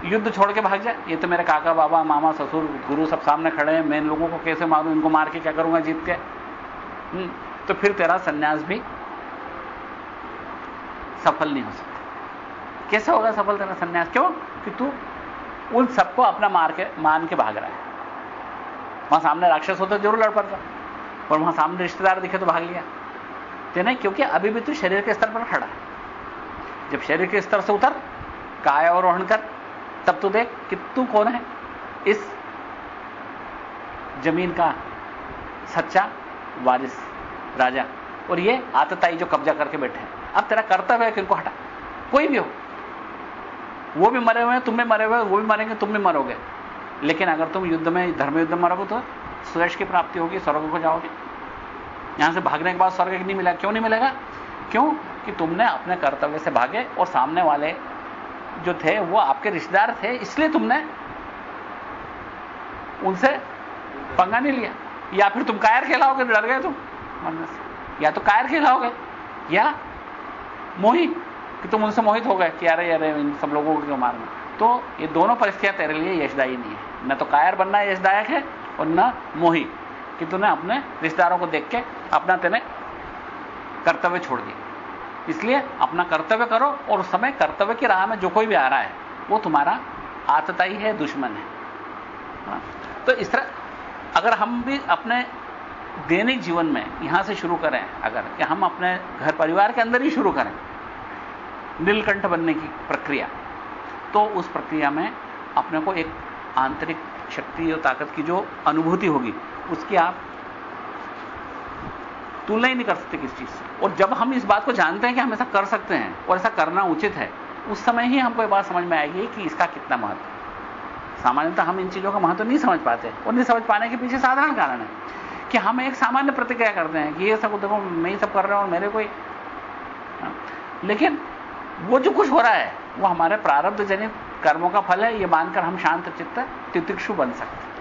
युद्ध छोड़ के भाग जाए ये तो मेरे काका बाबा मामा ससुर गुरु सब सामने खड़े हैं मैं इन लोगों को कैसे मारूं इनको मार के क्या करूँगा जीत के? हम्म, तो फिर तेरा संन्यास भी सफल नहीं हो सकता। कैसे होगा सफल तेरा सन्यास? क्यों? कि तू उन सबको अपना मार के मान के भाग रहा है। वहाँ सामने राक्षस होता ज़रूर लड़ पड़ता। और वहाँ सामने रिश्तेदार दिखे तो भाग लिया। तो नहीं, क्योंकि अभी भी तू शरीर के स्तर पर खड़ा है। जब शरीर के स्तर से उतर, काय अवरोहण कर, तब तू देख कि तू कौन है। इस ज़मीन का सच्चा वारिस राजा। और ये आतताई जो कब्जा करके बैठे हैं। अब तेरा कर्तव्य है कि इनको हटा। कोई भी हो। वो भी मरे हुए हैं, तुम भी मरे हुए वो भी मरेंगे, तुम भी मरोगे। लेकिन अगर तुम युद्ध में धर्म युद्ध में मरोगे तो सुरेश की प्राप्ति होगी, स्वर्ग को जाओगे। यहाँ से भागने के बाद स्वर्ग नहीं मिला क्यों नहीं मिलेगा? क्यों? कि तुमने अपने कर्तव्य से भागे और सामने वाले जो थे, वो आपके रिश्तेदार थे, इसलिए तुमने उनसे पंगा नहीं लिया। या फिर तुम कायर खेलाओगे डर गए तुम मरने से। या तो कायर खेलाओगे या मोही कि तुम उनसे मोहित हो गए कि अरे अरे, इन सब लोगों को क्यों मारना तो ये दोनों परिस्थितियाँ तेरे लिए यशदायी नहीं है। न तो कायर बनना यशदायक है और न मोही, कि तूने अपने रिश्तेदारों को देख के अपना तेने कर्तव्य छोड़ दिया इसलिए अपना कर्तव्य करो और उस समय कर्तव्य की राह में जो कोई भी आ रहा है, वो तुम्हारा आतताई है, दुश्मन है हाँ? तो इस तरह, अगर हम भी अपने दैनिक जीवन में यहाँ से शुरू करें, अगर कि हम अपने घर परिवार के अंदर ही शुरू करें, नीलकंठ बनने की प्रक्रिया तो उस प्रक्रिया में अपने को एक आंतरिक शक्ति और ताकत की जो अनुभूति होगी, उसकी आप तुलना ही नहीं कर सकते किस चीज़ से और जब हम इस बात को जानते हैं कि हम ऐसा कर सकते हैं और ऐसा करना उचित है, उस समय ही हमको ये बात समझ में आएगी कि इसका कितना महत्व है सामान्यतः हम इन चीज़ों का महत्व नहीं समझ पाते और नहीं समझ पाने के पीछे साधारण कारण है कि हम एक सामान्य प्रतिक्रिया करते हैं कि ये सब देखो, मैं ही सब कर रहा हूँ और मेरे कोई हाँ। लेकिन वो जो कुछ हो रहा है, वो हमारे प्रारब्ध जनित कर्मों का फल है, ये मानकर हम शांत चित्त, तितिक्षु बन सकते हैं।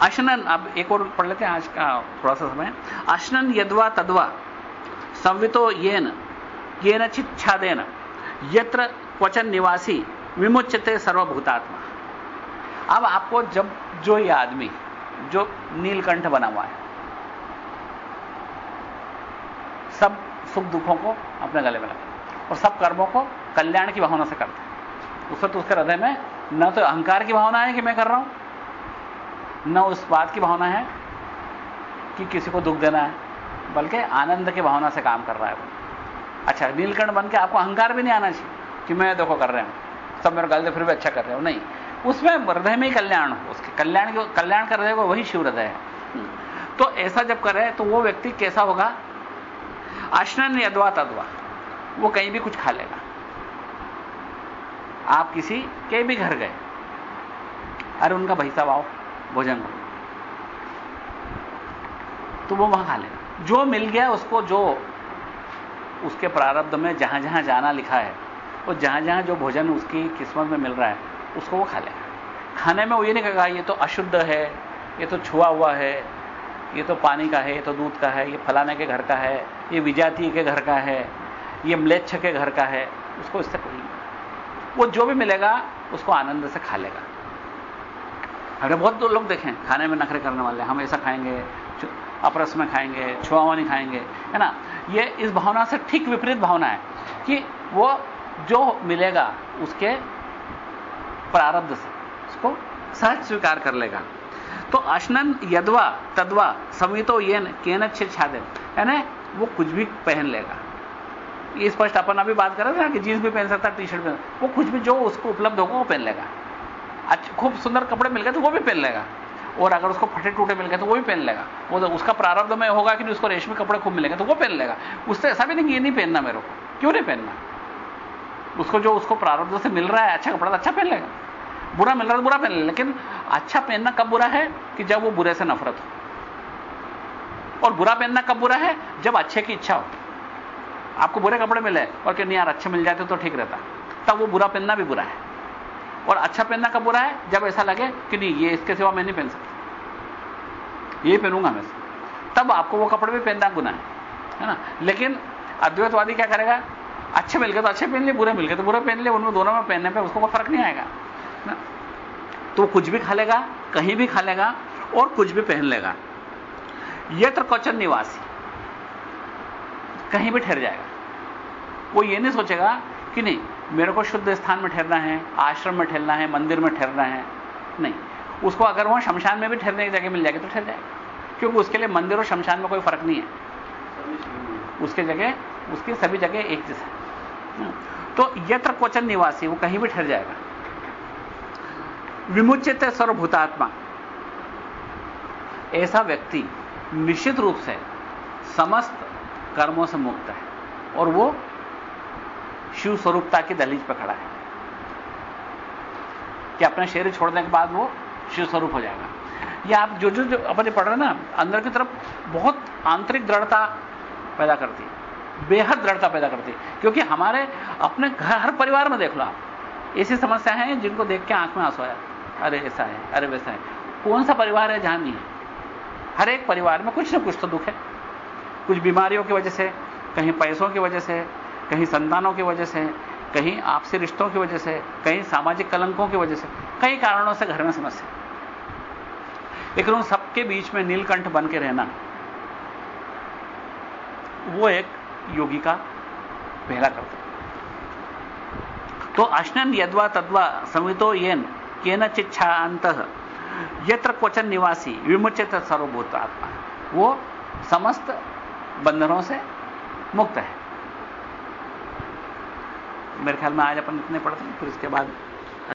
अशनन, अब एक और पढ़ लेते हैं आज का थोड़ा सा समय। अशनन यदवा तदवा, संवितो येन येन चिच्छादेन यत्र क्वचन निवासी विमुचते सर्वभूतात्मा। अब आपको जब जो ये आदमी, जो नीलकंठ बना हुआ है, सब सुख दुखों को अपने गले में लगा और सब कर्मों को कल्याण की भावना से करते हैं। उस वक्त उसके हृदय में न तो अहंकार की भावना है कि मैं कर रहा हूँ, न उस बात की भावना है कि किसी को दुख देना है, बल्कि आनंद की भावना से काम कर रहा है वो। अच्छा नीलकंठ बन के आपको अहंकार भी नहीं आना चाहिए कि मैं देखो कर रहे हूँ, सब मेरे गलते फिर भी अच्छा कर रहे हो। नहीं, उसमें हृदय में ही कल्याण हो, उसके कल्याण कल्याण कर रहे हो, वही शिव हृदय है। तो ऐसा जब करे तो वो व्यक्ति कैसा होगा? अश्नन यदवा तदवा। वो कहीं भी कुछ खा लेगा। आप किसी के भी घर गए, अरे उनका भाई साहब आओ, भोजन करो। तो वो वहाँ खा लेगा। जो मिल गया उसको जो उसके प्रारब्ध में जहाँ जहाँ जाना लिखा है, और जहाँ जहाँ जो भोजन उसकी किस्मत में मिल रहा है, उसको वो खा लेगा। खाने में वो ये नहीं कहेगा, ये तो अशुद्ध है, ये तो छुआ हुआ है, ये तो पानी का है, ये तो दूध का है, ये फलाने के घर का है ये विजातीय के घर का है, ये म्लेच्छ के घर का है, उसको इससे कोई वो जो भी मिलेगा, उसको आनंद से खा लेगा। अगर बहुत लोग देखें, खाने में नखरे करने वाले, हम ऐसा खाएँगे अपरस में खाएँगे, छुआवा नहीं खाएँगे, है ना? ये इस भावना से ठीक विपरीत भावना है कि वो जो मिलेगा, उसके प्रारब्ध से, उसको सहज स्वीकार कर लेगा। तो अश्नन यदवा तदवा समितो येन, केन छादे है ना वो कुछ भी पहन लेगा। ये स्पष्ट अपन अभी बात कर रहे थे ना कि जींस भी पहन सकता टी शर्ट पहन वो कुछ भी जो उसको उपलब्ध होगा वो पहन लेगा। अच्छा खूब सुंदर कपड़े मिल गए तो वो भी पहन लेगा। और अगर उसको फटे टूटे मिल गए तो वो भी पहन लेगा। वो तो उसका प्रारब्ध में होगा कि उसको रेशमी कपड़े खूब मिलेंगे तो वो पहन लेगा। उससे ऐसा भी नहीं कि ये नहीं पहनना मेरे को। क्यों नहीं पहनना? उसको जो उसको प्रारब्ध से मिल रहा है अच्छा कपड़ा तो अच्छा पहन लेगा। बुरा मिल रहा है तो बुरा पहन लेगा। लेकिन अच्छा पहनना कब बुरा है कि जब वो बुरे से नफरत हो। और बुरा पहनना कब बुरा है? जब अच्छे की इच्छा हो। आपको बुरे कपड़े मिले और कि नहीं यार, अच्छे मिल जाते तो ठीक रहता। तब वो बुरा पहनना भी बुरा है। और अच्छा पहनना कब बुरा है? जब ऐसा लगे कि नहीं, ये इसके सिवा मैं नहीं पहन सकता। ये पहनूँगा मैं। तब आपको वो कपड़े भी पहनना गुना है। है ना? लेकिन अद्वैतवादी क्या करेगा? अच्छे मिल गए तो अच्छे पहन लिए, बुरे मिल गए तो बुरे पहन लिए, उनमें दोनों में पहनने पे उसको कोई फ़र्क नहीं आएगा। ना? तो कुछ भी खा लेगा, कहीं भी खा लेगा और कुछ भी पहन लेगा। यत्र क्वचन निवासी। कहीं भी ठहर जाएगा। वो ये नहीं सोचेगा कि नहीं, मेरे को शुद्ध स्थान में ठहरना है, आश्रम में ठहरना है, मंदिर में ठहरना है। नहीं। उसको अगर वहाँ शमशान में भी ठहरने की जगह मिल जाएगी तो ठहर जाएगा। क्योंकि उसके लिए मंदिर और शमशान में कोई फ़र्क नहीं है। उसके जगह, उसकी सभी जगह एक जैसा तो यत्र क्वचन निवासी, वो कहीं भी ठहर जाएगा। विमुचित सर्वभूतात्मा। ऐसा व्यक्ति निश्चित रूप से समस्त कर्मों से मुक्त है और वो शिव स्वरूपता की दलीज पर खड़ा है कि अपने शरीर छोड़ने के बाद वो शिव स्वरूप हो जाएगा। या आप जो जो, जो अपने पढ़ रहे ना अंदर की तरफ़ बहुत आंतरिक दृढ़ता पैदा करती है बेहद दृढ़ता पैदा करती है क्योंकि हमारे अपने घर हर परिवार में देख लो आप ऐसी समस्या है जिनको देख के आँख में आँसू आया अरे ऐसा है अरे वैसा है कौन सा परिवार है जहाँ नहीं है? हर एक परिवार में कुछ ना कुछ तो दुख है। कुछ बीमारियों की वजह से, कहीं पैसों की वजह से, कहीं संतानों की वजह से, कहीं आपसी रिश्तों की वजह से, कहीं सामाजिक कलंकों की वजह से, कई कारणों से घर में समस्या लेकिन उन सबके बीच में नीलकंठ बन के रहना, वो एक योगी का पहला कर्तव्य तो अश्नन यद्वा तद्वा समितो येन, केन चिच्छांत यत्र क्वचन निवासी, विमुचित सर्वभूत आत्मा। वो समस्त बंधनों से मुक्त है। मेरे ख्याल में आज अपन इतने पढ़ते हैं, फिर इसके बाद